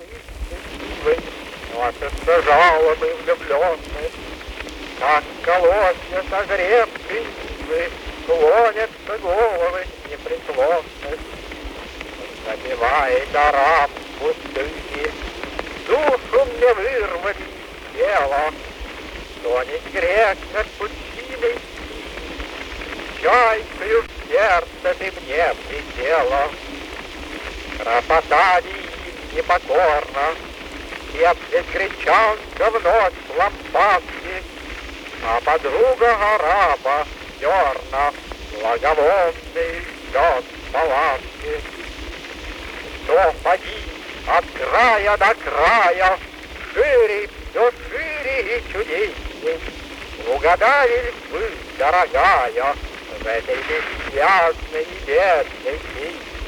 силы, Носятся жалобы влюбленные, Как колосья согревшие ивы, Клонятся головы непреклонны, Забивает араб пустыни, Душу мне вырвали из тела, Тонет грех над пучиной Чайкою в сердце ты мне присела, Кропотали им непокорно, Теплит гречанка вновь в лампадке, А подруга араба зерна Благовонный ждет палатки. Что поди от края до края, Шире, все шире и чудесней, Угадали ли вы, дорогая, В этой бессвязной и бедной песне?